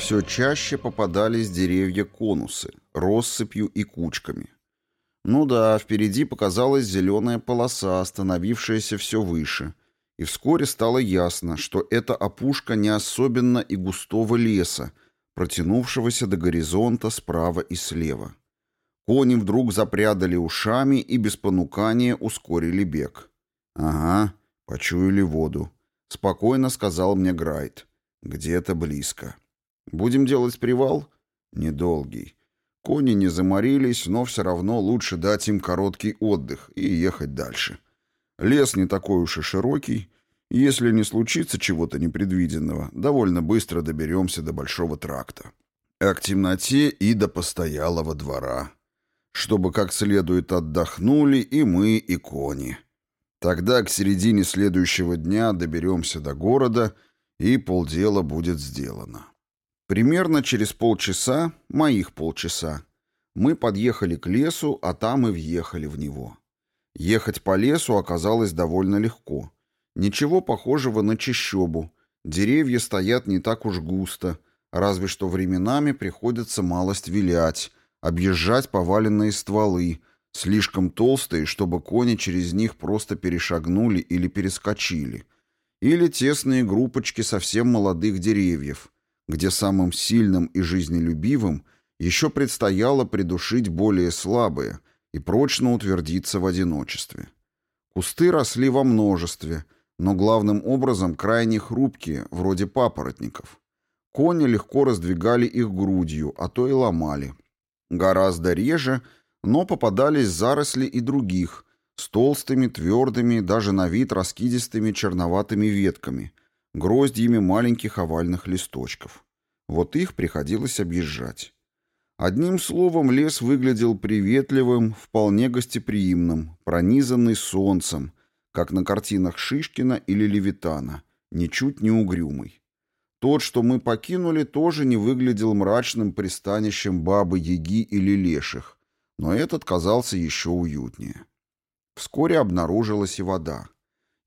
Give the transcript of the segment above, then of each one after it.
все чаще попадались деревья-конусы, россыпью и кучками. Ну да, впереди показалась зеленая полоса, становившаяся все выше, и вскоре стало ясно, что это опушка не особенно и густого леса, протянувшегося до горизонта справа и слева. Кони вдруг запрядали ушами и без понукания ускорили бег. «Ага, почуяли воду», — спокойно сказал мне Грайт. «Где-то близко». «Будем делать привал?» «Недолгий. Кони не заморились, но все равно лучше дать им короткий отдых и ехать дальше. Лес не такой уж и широкий. Если не случится чего-то непредвиденного, довольно быстро доберемся до Большого тракта. А к темноте и до постоялого двора. Чтобы как следует отдохнули и мы, и кони. Тогда к середине следующего дня доберемся до города, и полдела будет сделано. Примерно через полчаса, моих полчаса, мы подъехали к лесу, а там и въехали в него. Ехать по лесу оказалось довольно легко. Ничего похожего на чащобу. Деревья стоят не так уж густо, разве что временами приходится малость вилять, объезжать поваленные стволы, слишком толстые, чтобы кони через них просто перешагнули или перескочили, или тесные группочки совсем молодых деревьев — где самым сильным и жизнелюбивым еще предстояло придушить более слабые и прочно утвердиться в одиночестве. Кусты росли во множестве, но главным образом крайне хрупкие, вроде папоротников. Кони легко раздвигали их грудью, а то и ломали. Гораздо реже, но попадались заросли и других, с толстыми, твердыми, даже на вид раскидистыми черноватыми ветками, гроздьями маленьких овальных листочков. Вот их приходилось объезжать. Одним словом, лес выглядел приветливым, вполне гостеприимным, пронизанный солнцем, как на картинах Шишкина или Левитана, ничуть не угрюмый. Тот, что мы покинули, тоже не выглядел мрачным пристанищем бабы-яги или леших, но этот казался еще уютнее. Вскоре обнаружилась и вода.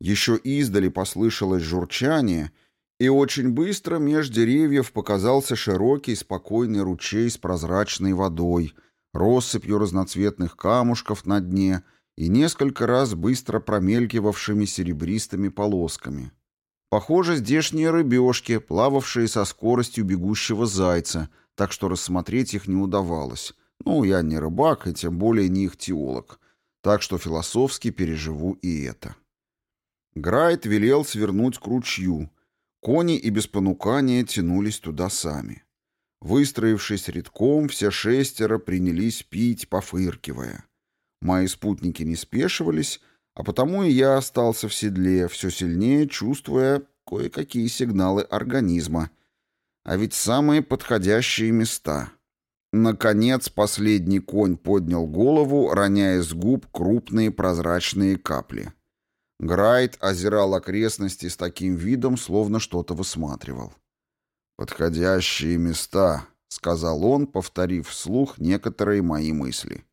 Еще издали послышалось журчание, и очень быстро меж деревьев показался широкий спокойный ручей с прозрачной водой, россыпью разноцветных камушков на дне и несколько раз быстро промелькивавшими серебристыми полосками. Похоже, здешние рыбешки, плававшие со скоростью бегущего зайца, так что рассмотреть их не удавалось. Ну, я не рыбак и тем более не их теолог, так что философски переживу и это. Грайт велел свернуть к ручью. Кони и без понукания тянулись туда сами. Выстроившись редком, все шестеро принялись пить, пофыркивая. Мои спутники не спешивались, а потому и я остался в седле, все сильнее чувствуя кое-какие сигналы организма. А ведь самые подходящие места. Наконец последний конь поднял голову, роняя с губ крупные прозрачные капли. Грайт озирал окрестности с таким видом, словно что-то высматривал. «Подходящие места», — сказал он, повторив вслух некоторые мои мысли.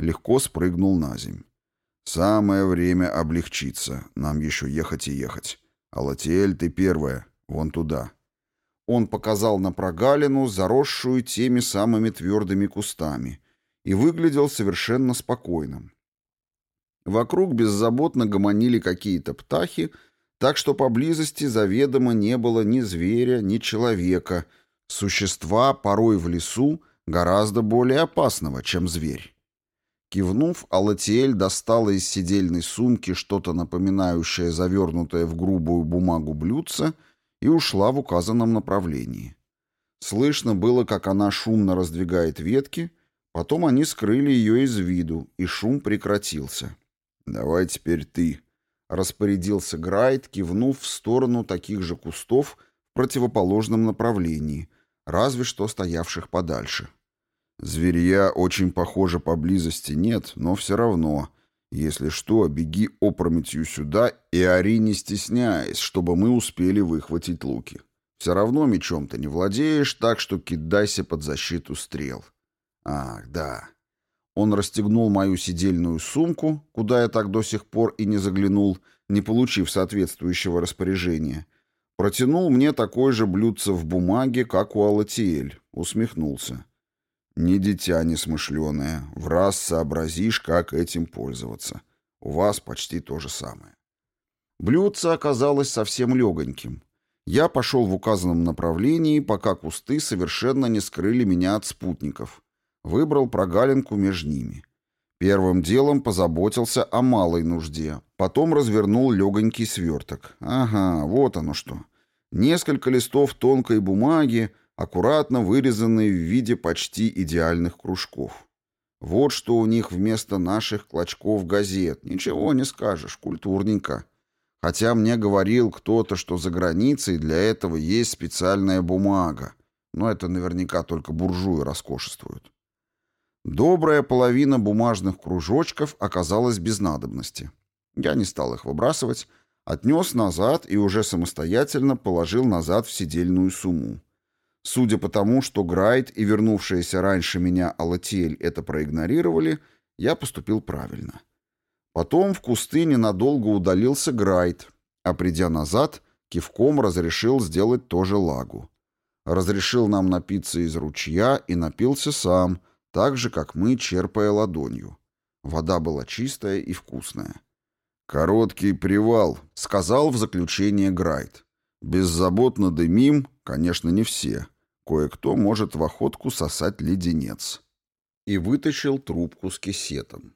Легко спрыгнул на земь. «Самое время облегчиться. Нам еще ехать и ехать. Алатиэль, ты первая. Вон туда». Он показал на прогалину, заросшую теми самыми твердыми кустами, и выглядел совершенно спокойным. Вокруг беззаботно гомонили какие-то птахи, так что поблизости заведомо не было ни зверя, ни человека, существа порой в лесу гораздо более опасного, чем зверь. Кивнув, Алатиэль достала из сидельной сумки что-то напоминающее завернутое в грубую бумагу блюдце и ушла в указанном направлении. Слышно было, как она шумно раздвигает ветки, потом они скрыли ее из виду, и шум прекратился. «Давай теперь ты», — распорядился Грайт, кивнув в сторону таких же кустов в противоположном направлении, разве что стоявших подальше. «Зверья очень похоже поблизости нет, но все равно. Если что, беги опрометью сюда и ори не стесняясь, чтобы мы успели выхватить луки. Все равно мечом ты не владеешь, так что кидайся под защиту стрел». «Ах, да». Он расстегнул мою сидельную сумку, куда я так до сих пор и не заглянул, не получив соответствующего распоряжения. Протянул мне такой же блюдце в бумаге, как у Алатиэль. Усмехнулся. «Не дитя несмышленое. В раз сообразишь, как этим пользоваться. У вас почти то же самое». Блюдце оказалось совсем легоньким. Я пошел в указанном направлении, пока кусты совершенно не скрыли меня от спутников. Выбрал прогалинку между ними. Первым делом позаботился о малой нужде, потом развернул легонький сверток. Ага, вот оно что. Несколько листов тонкой бумаги, аккуратно вырезанные в виде почти идеальных кружков. Вот что у них вместо наших клочков газет. Ничего не скажешь, культурненько. Хотя мне говорил кто-то, что за границей для этого есть специальная бумага. Но это наверняка только буржуи роскошествуют. Добрая половина бумажных кружочков оказалась без надобности. Я не стал их выбрасывать, отнес назад и уже самостоятельно положил назад в сидельную сумму. Судя по тому, что Грайт и вернувшаяся раньше меня Алатиэль это проигнорировали, я поступил правильно. Потом в кусты ненадолго удалился Грайт, а придя назад, кивком разрешил сделать то же лагу. Разрешил нам напиться из ручья и напился сам, так же, как мы, черпая ладонью. Вода была чистая и вкусная. «Короткий привал», — сказал в заключение Грайт. «Беззаботно дымим, конечно, не все. Кое-кто может в охотку сосать леденец». И вытащил трубку с кисетом.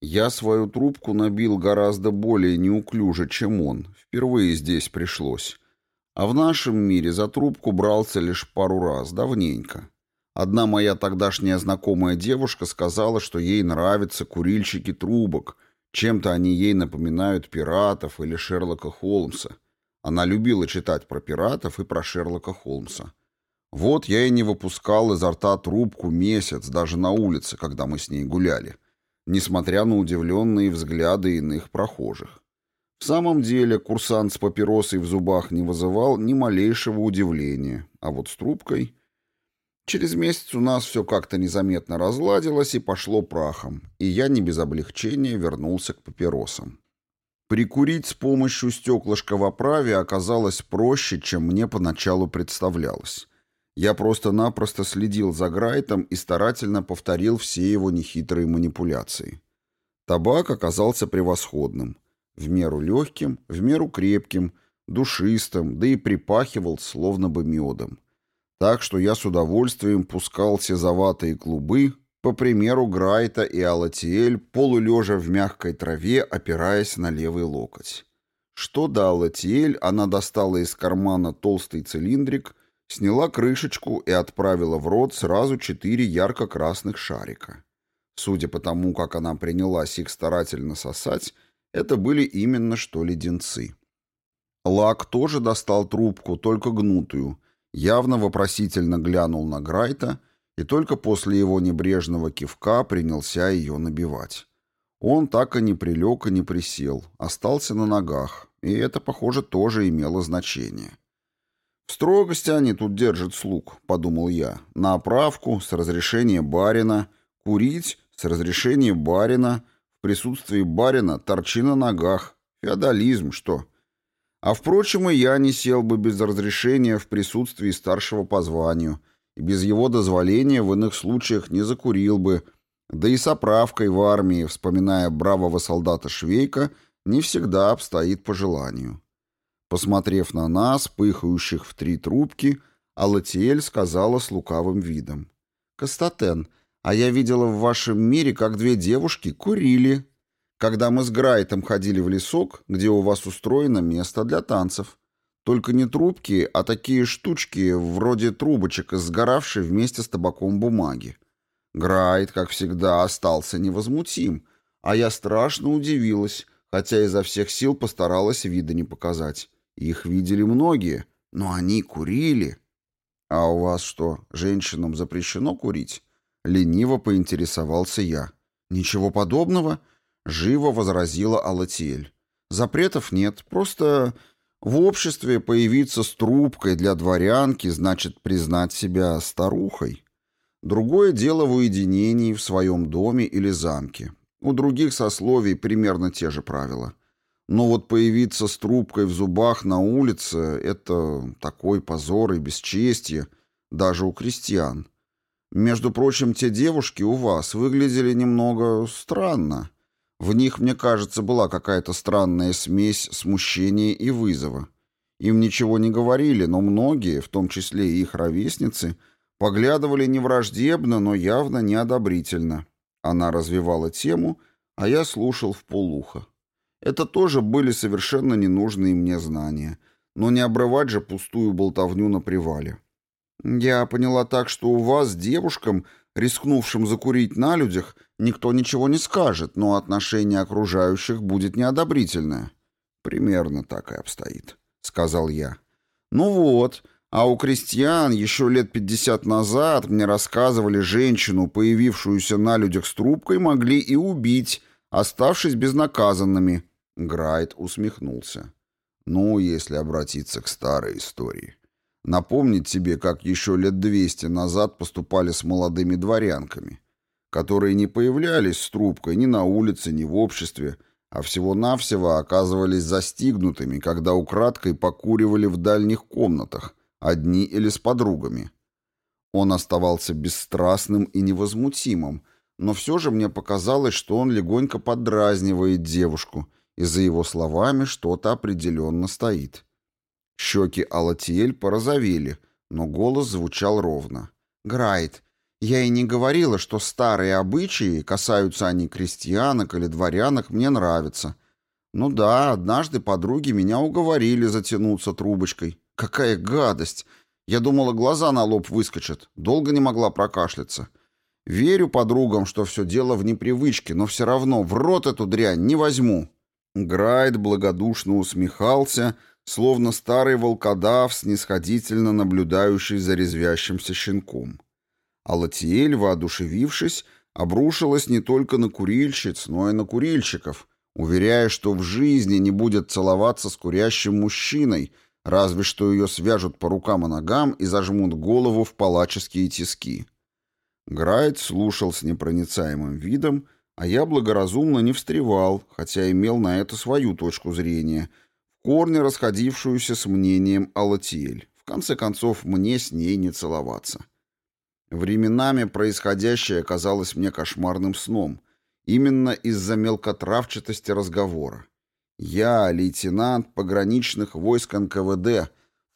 Я свою трубку набил гораздо более неуклюже, чем он. Впервые здесь пришлось. А в нашем мире за трубку брался лишь пару раз, давненько. Одна моя тогдашняя знакомая девушка сказала, что ей нравятся курильщики трубок, чем-то они ей напоминают пиратов или Шерлока Холмса. Она любила читать про пиратов и про Шерлока Холмса. Вот я и не выпускал изо рта трубку месяц, даже на улице, когда мы с ней гуляли, несмотря на удивленные взгляды иных прохожих. В самом деле курсант с папиросой в зубах не вызывал ни малейшего удивления, а вот с трубкой... Через месяц у нас все как-то незаметно разладилось и пошло прахом, и я не без облегчения вернулся к папиросам. Прикурить с помощью стеклышка в оправе оказалось проще, чем мне поначалу представлялось. Я просто-напросто следил за Грайтом и старательно повторил все его нехитрые манипуляции. Табак оказался превосходным. В меру легким, в меру крепким, душистым, да и припахивал словно бы медом так что я с удовольствием пускал сизоватые клубы, по примеру Грайта и Алатиэль, полулежа в мягкой траве, опираясь на левый локоть. Что до Алатиэль, она достала из кармана толстый цилиндрик, сняла крышечку и отправила в рот сразу четыре ярко-красных шарика. Судя по тому, как она принялась их старательно сосать, это были именно что леденцы. Лак тоже достал трубку, только гнутую, явно вопросительно глянул на Грайта и только после его небрежного кивка принялся ее набивать. Он так и не прилег и не присел, остался на ногах, и это, похоже, тоже имело значение. «В строгости они тут держат слуг», — подумал я, — «на оправку, с разрешения барина, курить, с разрешения барина, в присутствии барина торчи на ногах, феодализм, что?» А, впрочем, и я не сел бы без разрешения в присутствии старшего по званию, и без его дозволения в иных случаях не закурил бы, да и с оправкой в армии, вспоминая бравого солдата Швейка, не всегда обстоит по желанию. Посмотрев на нас, пыхающих в три трубки, Алатиэль сказала с лукавым видом. «Кастатен, а я видела в вашем мире, как две девушки курили» когда мы с Грайтом ходили в лесок, где у вас устроено место для танцев. Только не трубки, а такие штучки, вроде трубочек, сгоравшей вместе с табаком бумаги. Грайт, как всегда, остался невозмутим, а я страшно удивилась, хотя изо всех сил постаралась вида не показать. Их видели многие, но они курили. «А у вас что, женщинам запрещено курить?» Лениво поинтересовался я. «Ничего подобного?» Живо возразила Алатиэль. Запретов нет, просто в обществе появиться с трубкой для дворянки значит признать себя старухой. Другое дело в уединении в своем доме или замке. У других сословий примерно те же правила. Но вот появиться с трубкой в зубах на улице — это такой позор и бесчестье, даже у крестьян. Между прочим, те девушки у вас выглядели немного странно. В них, мне кажется, была какая-то странная смесь смущения и вызова. Им ничего не говорили, но многие, в том числе и их ровесницы, поглядывали не враждебно, но явно неодобрительно. Она развивала тему, а я слушал в полухо. Это тоже были совершенно ненужные мне знания, но не обрывать же пустую болтовню на привале. Я поняла так, что у вас, девушкам, рискнувшим закурить на людях, никто ничего не скажет, но отношение окружающих будет неодобрительное. Примерно так и обстоит, сказал я. Ну вот, а у крестьян еще лет пятьдесят назад мне рассказывали, женщину, появившуюся на людях с трубкой, могли и убить, оставшись безнаказанными. Грайт усмехнулся. Ну, если обратиться к старой истории. Напомнить тебе, как еще лет двести назад поступали с молодыми дворянками, которые не появлялись с трубкой ни на улице, ни в обществе, а всего-навсего оказывались застигнутыми, когда украдкой покуривали в дальних комнатах, одни или с подругами. Он оставался бесстрастным и невозмутимым, но все же мне показалось, что он легонько подразнивает девушку, и за его словами что-то определенно стоит. Щеки Алатиэль порозовели, но голос звучал ровно. «Грайт, я и не говорила, что старые обычаи, касаются они крестьянок или дворянок, мне нравятся. Ну да, однажды подруги меня уговорили затянуться трубочкой. Какая гадость! Я думала, глаза на лоб выскочат. Долго не могла прокашляться. Верю подругам, что все дело в непривычке, но все равно в рот эту дрянь не возьму». Грайт благодушно усмехался, — словно старый волкодав, снисходительно наблюдающий за резвящимся щенком. А Латиэль, воодушевившись, обрушилась не только на курильщиц, но и на курильщиков, уверяя, что в жизни не будет целоваться с курящим мужчиной, разве что ее свяжут по рукам и ногам и зажмут голову в палаческие тиски. Грайт слушал с непроницаемым видом, а я благоразумно не встревал, хотя имел на это свою точку зрения — корне расходившуюся с мнением Алатиэль. В конце концов, мне с ней не целоваться. Временами происходящее казалось мне кошмарным сном, именно из-за мелкотравчатости разговора. Я, лейтенант пограничных войск НКВД,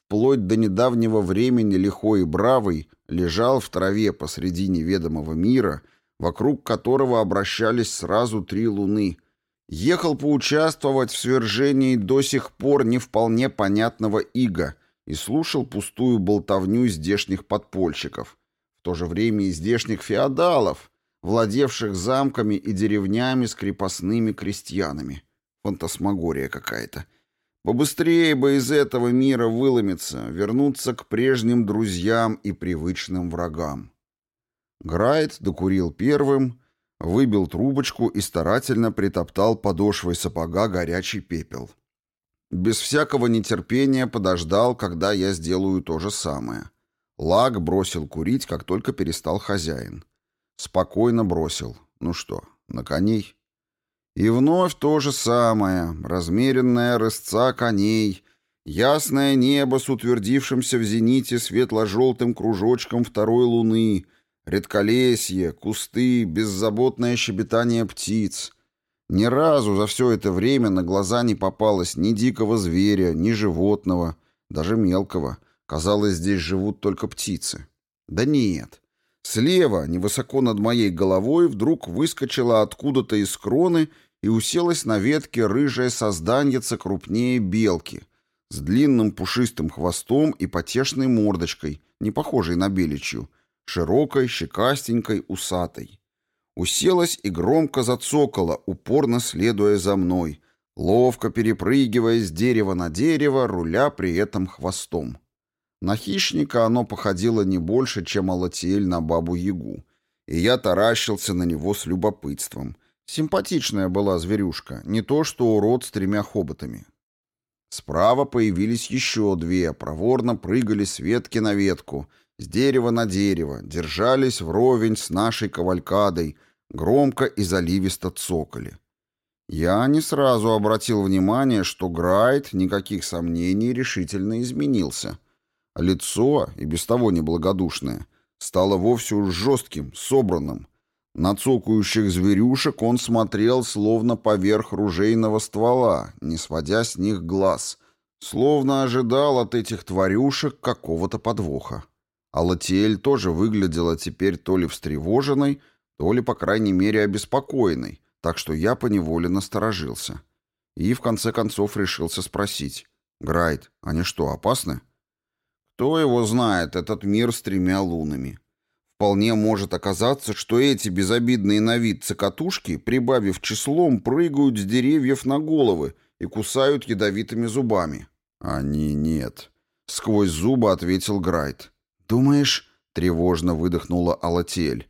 вплоть до недавнего времени лихой и бравый, лежал в траве посреди неведомого мира, вокруг которого обращались сразу три луны — Ехал поучаствовать в свержении до сих пор не вполне понятного ига и слушал пустую болтовню здешних подпольщиков, в то же время и здешних феодалов, владевших замками и деревнями с крепостными крестьянами. Фантасмагория какая-то. Побыстрее бы из этого мира выломиться, вернуться к прежним друзьям и привычным врагам. Грайт докурил первым Выбил трубочку и старательно притоптал подошвой сапога горячий пепел. Без всякого нетерпения подождал, когда я сделаю то же самое. Лак бросил курить, как только перестал хозяин. Спокойно бросил. Ну что, на коней? И вновь то же самое. Размеренная рысца коней. Ясное небо с утвердившимся в зените светло-желтым кружочком второй луны — Редколесье, кусты, беззаботное щебетание птиц. Ни разу за все это время на глаза не попалось ни дикого зверя, ни животного, даже мелкого. Казалось, здесь живут только птицы. Да нет. Слева, невысоко над моей головой, вдруг выскочила откуда-то из кроны и уселась на ветке рыжая созданьица крупнее белки, с длинным пушистым хвостом и потешной мордочкой, не похожей на беличью, широкой, щекастенькой, усатой. Уселась и громко зацокала, упорно следуя за мной, ловко перепрыгивая с дерева на дерево, руля при этом хвостом. На хищника оно походило не больше, чем Алатиэль на бабу-ягу, и я таращился на него с любопытством. Симпатичная была зверюшка, не то что урод с тремя хоботами. Справа появились еще две, проворно прыгали с ветки на ветку, с дерева на дерево, держались вровень с нашей кавалькадой, громко и заливисто цокали. Я не сразу обратил внимание, что Грайт, никаких сомнений, решительно изменился. Лицо, и без того неблагодушное, стало вовсе уж жестким, собранным. На цокающих зверюшек он смотрел словно поверх ружейного ствола, не сводя с них глаз, словно ожидал от этих тварюшек какого-то подвоха. А Латиэль тоже выглядела теперь то ли встревоженной, то ли, по крайней мере, обеспокоенной, так что я поневоле насторожился. И в конце концов решился спросить. «Грайт, они что, опасны?» «Кто его знает, этот мир с тремя лунами?» Вполне может оказаться, что эти безобидные на вид цикатушки, прибавив числом, прыгают с деревьев на головы и кусают ядовитыми зубами. «Они нет», — сквозь зубы ответил Грайт. «Думаешь?» — тревожно выдохнула Алатель.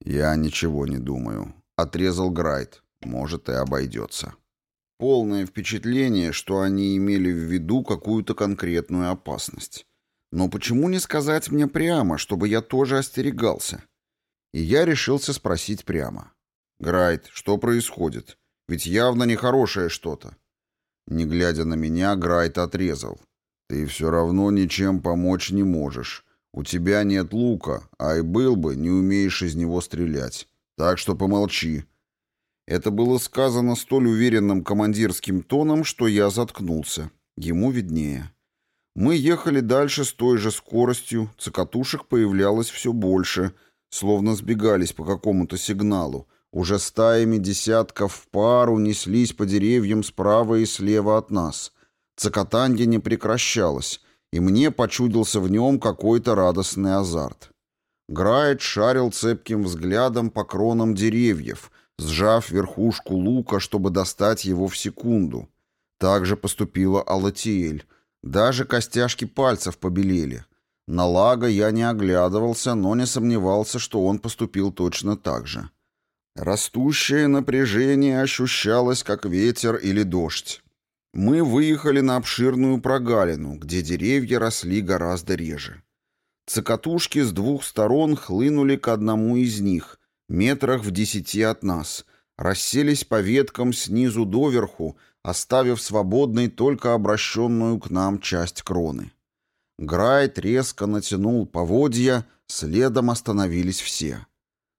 «Я ничего не думаю», — отрезал Грайт. «Может, и обойдется». Полное впечатление, что они имели в виду какую-то конкретную опасность. Но почему не сказать мне прямо, чтобы я тоже остерегался? И я решился спросить прямо. «Грайт, что происходит? Ведь явно нехорошее что-то». Не глядя на меня, Грайт отрезал. «Ты все равно ничем помочь не можешь. У тебя нет лука, а и был бы, не умеешь из него стрелять. Так что помолчи». Это было сказано столь уверенным командирским тоном, что я заткнулся. Ему виднее. Мы ехали дальше с той же скоростью, цикатушек появлялось все больше, словно сбегались по какому-то сигналу. Уже стаями десятков в пару неслись по деревьям справа и слева от нас. Цокотанье не прекращалось, и мне почудился в нем какой-то радостный азарт. Грайт шарил цепким взглядом по кронам деревьев, сжав верхушку лука, чтобы достать его в секунду. Так же поступила Алатиэль. Даже костяшки пальцев побелели. На Лага я не оглядывался, но не сомневался, что он поступил точно так же. Растущее напряжение ощущалось, как ветер или дождь. Мы выехали на обширную прогалину, где деревья росли гораздо реже. Цокотушки с двух сторон хлынули к одному из них, метрах в десяти от нас, расселись по веткам снизу доверху, оставив свободной только обращенную к нам часть кроны. Грайт резко натянул поводья, следом остановились все.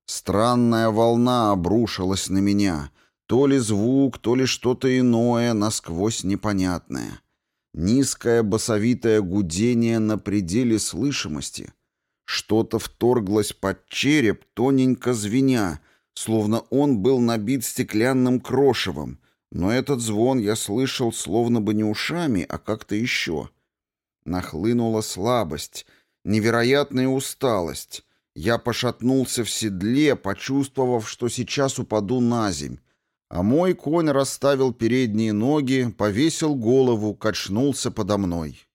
Странная волна обрушилась на меня, то ли звук, то ли что-то иное, насквозь непонятное. Низкое басовитое гудение на пределе слышимости. Что-то вторглось под череп, тоненько звеня, словно он был набит стеклянным крошевом, но этот звон я слышал словно бы не ушами, а как-то еще. Нахлынула слабость, невероятная усталость. Я пошатнулся в седле, почувствовав, что сейчас упаду на земь. А мой конь расставил передние ноги, повесил голову, качнулся подо мной.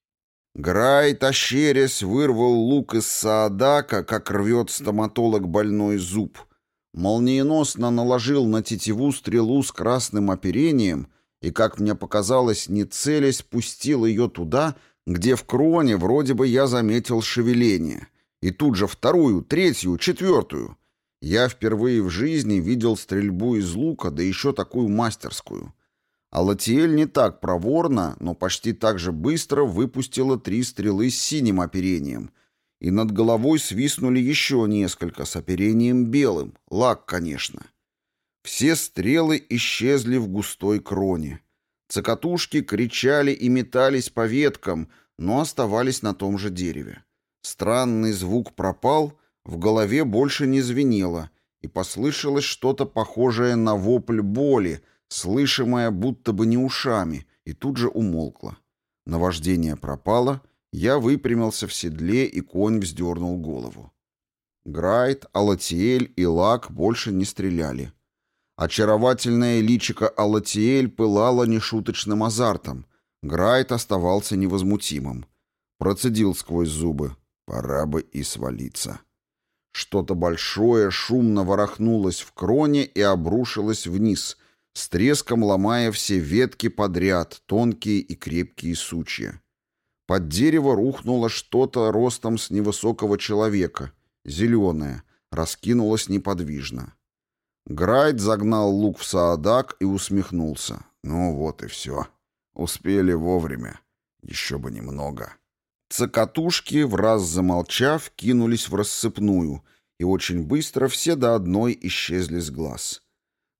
Грай, тащерясь, вырвал лук из саадака, как рвет стоматолог больной зуб — молниеносно наложил на тетиву стрелу с красным оперением и, как мне показалось, не целясь, пустил ее туда, где в кроне вроде бы я заметил шевеление. И тут же вторую, третью, четвертую. Я впервые в жизни видел стрельбу из лука, да еще такую мастерскую. А Латиэль не так проворно, но почти так же быстро выпустила три стрелы с синим оперением — и над головой свистнули еще несколько с оперением белым, лак, конечно. Все стрелы исчезли в густой кроне. Цокотушки кричали и метались по веткам, но оставались на том же дереве. Странный звук пропал, в голове больше не звенело, и послышалось что-то похожее на вопль боли, слышимое будто бы не ушами, и тут же умолкло. Наваждение пропало — я выпрямился в седле, и конь вздернул голову. Грайт, Алатиэль и Лак больше не стреляли. Очаровательное личико Алатиэль пылало нешуточным азартом. Грайт оставался невозмутимым. Процедил сквозь зубы. Пора бы и свалиться. Что-то большое шумно ворохнулось в кроне и обрушилось вниз, с треском ломая все ветки подряд, тонкие и крепкие сучья. Под дерево рухнуло что-то ростом с невысокого человека, зеленое, раскинулось неподвижно. Грайт загнал лук в саадак и усмехнулся. Ну вот и все. Успели вовремя. Еще бы немного. Цокотушки, в раз замолчав, кинулись в рассыпную, и очень быстро все до одной исчезли с глаз.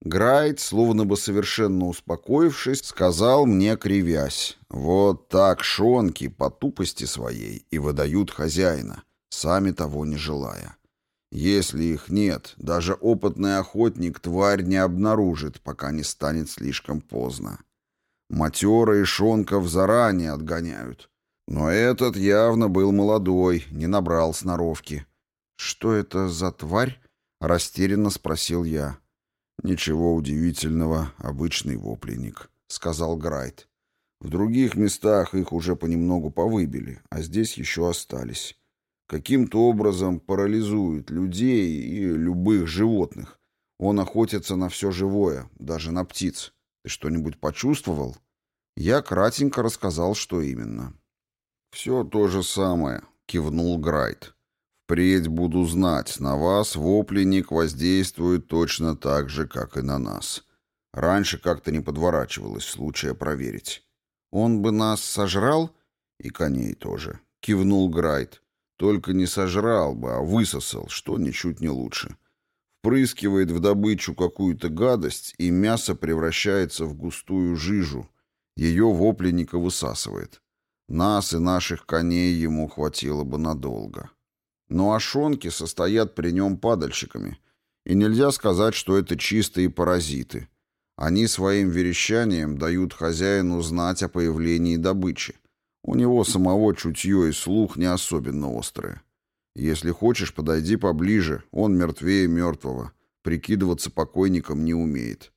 Грайт, словно бы совершенно успокоившись, сказал мне, кривясь, «Вот так шонки по тупости своей и выдают хозяина, сами того не желая. Если их нет, даже опытный охотник тварь не обнаружит, пока не станет слишком поздно. Матера и шонков заранее отгоняют, но этот явно был молодой, не набрал сноровки. «Что это за тварь?» — растерянно спросил я. «Ничего удивительного, обычный вопленник», — сказал Грайт. «В других местах их уже понемногу повыбили, а здесь еще остались. Каким-то образом парализует людей и любых животных. Он охотится на все живое, даже на птиц. Ты что-нибудь почувствовал?» Я кратенько рассказал, что именно. «Все то же самое», — кивнул Грайт. «Впредь буду знать, на вас вопленник воздействует точно так же, как и на нас. Раньше как-то не подворачивалось случая проверить». «Он бы нас сожрал?» «И коней тоже», — кивнул Грайт. «Только не сожрал бы, а высосал, что ничуть не лучше. Впрыскивает в добычу какую-то гадость, и мясо превращается в густую жижу. Ее вопленника высасывает. Нас и наших коней ему хватило бы надолго. Но ошонки состоят при нем падальщиками, и нельзя сказать, что это чистые паразиты. Они своим верещанием дают хозяину знать о появлении добычи. У него самого чутье и слух не особенно острые. Если хочешь, подойди поближе, он мертвее мертвого. Прикидываться покойником не умеет.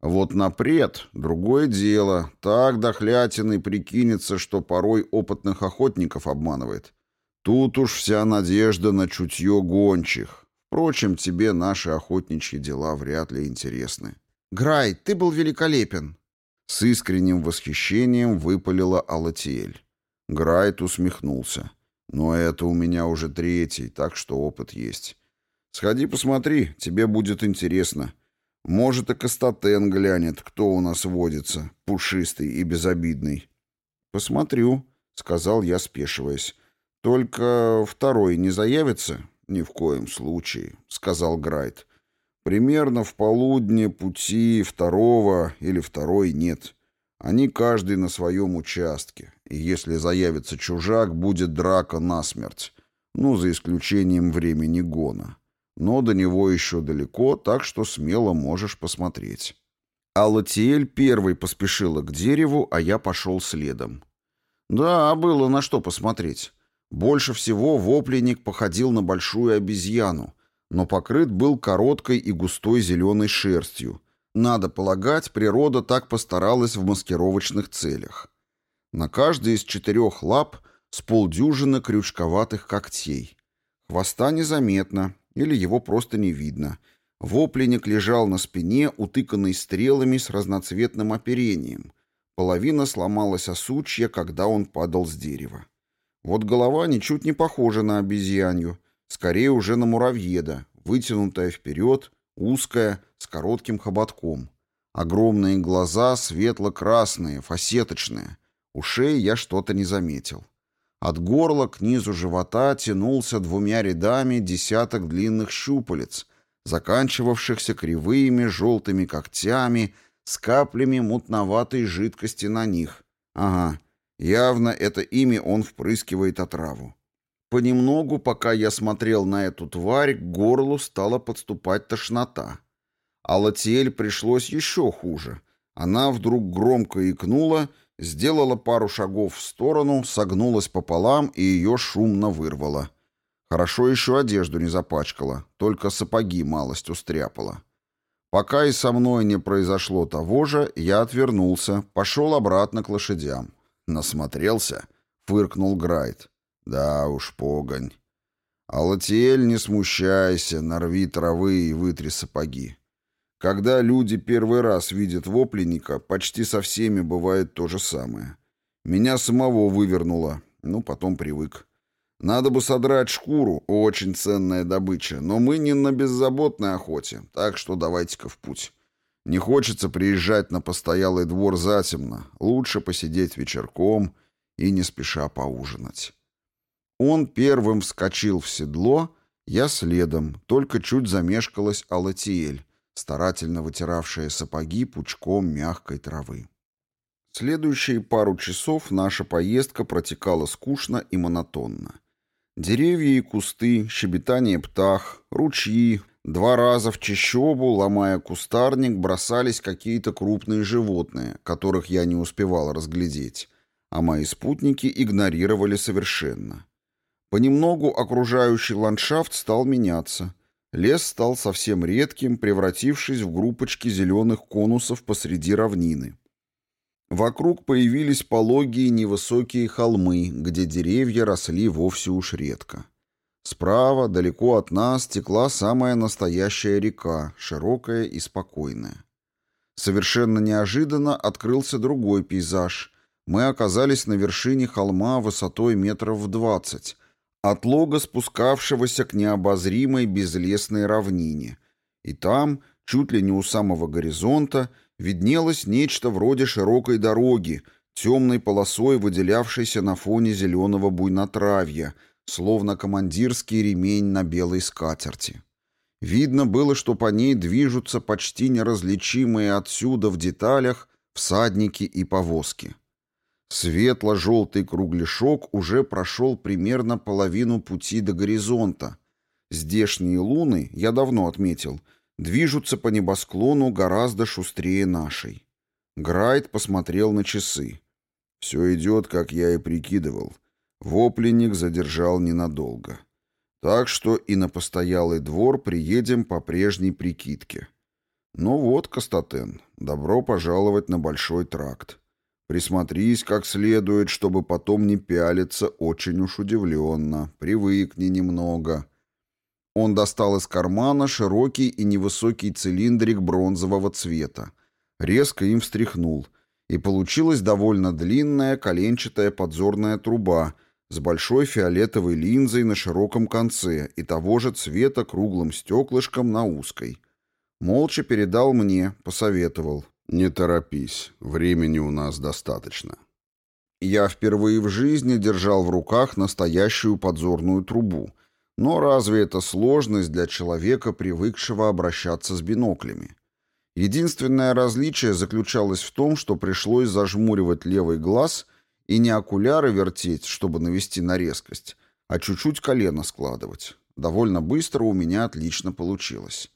Вот напред — другое дело. Так дохлятиной прикинется, что порой опытных охотников обманывает. Тут уж вся надежда на чутье гончих. Впрочем, тебе наши охотничьи дела вряд ли интересны. «Грай, ты был великолепен!» С искренним восхищением выпалила Алатиэль. Грайт усмехнулся. «Но это у меня уже третий, так что опыт есть. Сходи посмотри, тебе будет интересно. Может, и Кастатен глянет, кто у нас водится, пушистый и безобидный. «Посмотрю», — сказал я, спешиваясь. «Только второй не заявится?» «Ни в коем случае», — сказал Грайт. «Примерно в полудне пути второго или второй нет. Они каждый на своем участке, и если заявится чужак, будет драка насмерть, ну, за исключением времени гона но до него еще далеко, так что смело можешь посмотреть. Аллатиэль первой поспешила к дереву, а я пошел следом. Да, было на что посмотреть. Больше всего вопленник походил на большую обезьяну, но покрыт был короткой и густой зеленой шерстью. Надо полагать, природа так постаралась в маскировочных целях. На каждой из четырех лап с полдюжины крючковатых когтей. Хвоста незаметно, или его просто не видно. Вопленник лежал на спине, утыканный стрелами с разноцветным оперением. Половина сломалась о сучья, когда он падал с дерева. Вот голова ничуть не похожа на обезьянью, скорее уже на муравьеда, вытянутая вперед, узкая, с коротким хоботком. Огромные глаза светло-красные, фасеточные. Ушей я что-то не заметил. От горла к низу живота тянулся двумя рядами десяток длинных щупалец, заканчивавшихся кривыми желтыми когтями с каплями мутноватой жидкости на них. Ага, явно это ими он впрыскивает отраву. Понемногу, пока я смотрел на эту тварь, к горлу стала подступать тошнота. А Латиэль пришлось еще хуже. Она вдруг громко икнула Сделала пару шагов в сторону, согнулась пополам и ее шумно вырвала. Хорошо еще одежду не запачкала, только сапоги малость устряпала. Пока и со мной не произошло того же, я отвернулся, пошел обратно к лошадям. Насмотрелся, фыркнул Грайт. Да уж, погонь. Алатиэль, не смущайся, нарви травы и вытри сапоги. Когда люди первый раз видят вопленника, почти со всеми бывает то же самое. Меня самого вывернуло, ну, потом привык. Надо бы содрать шкуру, очень ценная добыча, но мы не на беззаботной охоте, так что давайте-ка в путь. Не хочется приезжать на постоялый двор затемно, лучше посидеть вечерком и не спеша поужинать. Он первым вскочил в седло, я следом, только чуть замешкалась Алатиэль, старательно вытиравшая сапоги пучком мягкой травы. Следующие пару часов наша поездка протекала скучно и монотонно. Деревья и кусты, щебетание птах, ручьи, два раза в чащобу, ломая кустарник, бросались какие-то крупные животные, которых я не успевал разглядеть, а мои спутники игнорировали совершенно. Понемногу окружающий ландшафт стал меняться. Лес стал совсем редким, превратившись в группочки зеленых конусов посреди равнины. Вокруг появились пологие невысокие холмы, где деревья росли вовсе уж редко. Справа, далеко от нас, текла самая настоящая река, широкая и спокойная. Совершенно неожиданно открылся другой пейзаж. Мы оказались на вершине холма высотой метров в двадцать, от лога спускавшегося к необозримой безлесной равнине. И там, чуть ли не у самого горизонта, виднелось нечто вроде широкой дороги, темной полосой выделявшейся на фоне зеленого буйнотравья, словно командирский ремень на белой скатерти. Видно было, что по ней движутся почти неразличимые отсюда в деталях всадники и повозки. Светло-желтый кругляшок уже прошел примерно половину пути до горизонта. Здешние луны, я давно отметил, — движутся по небосклону гораздо шустрее нашей. Грайт посмотрел на часы. Все идет, как я и прикидывал. Вопленник задержал ненадолго. Так что и на постоялый двор приедем по прежней прикидке. Ну вот, Кастатен, добро пожаловать на Большой тракт. Присмотрись как следует, чтобы потом не пялиться очень уж удивленно. Привыкни немного. Он достал из кармана широкий и невысокий цилиндрик бронзового цвета. Резко им встряхнул. И получилась довольно длинная коленчатая подзорная труба с большой фиолетовой линзой на широком конце и того же цвета круглым стеклышком на узкой. Молча передал мне, посоветовал. «Не торопись, времени у нас достаточно». Я впервые в жизни держал в руках настоящую подзорную трубу — но разве это сложность для человека, привыкшего обращаться с биноклями? Единственное различие заключалось в том, что пришлось зажмуривать левый глаз и не окуляры вертеть, чтобы навести на резкость, а чуть-чуть колено складывать. Довольно быстро у меня отлично получилось.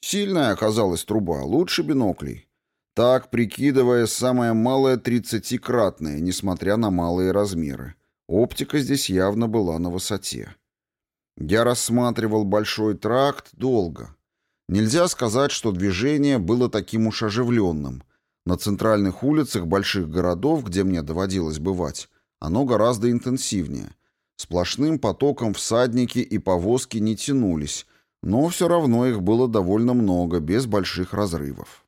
Сильная оказалась труба, лучше биноклей. Так, прикидывая, самое малое тридцатикратное, несмотря на малые размеры. Оптика здесь явно была на высоте. Я рассматривал большой тракт долго. Нельзя сказать, что движение было таким уж оживленным. На центральных улицах больших городов, где мне доводилось бывать, оно гораздо интенсивнее. Сплошным потоком всадники и повозки не тянулись, но все равно их было довольно много, без больших разрывов.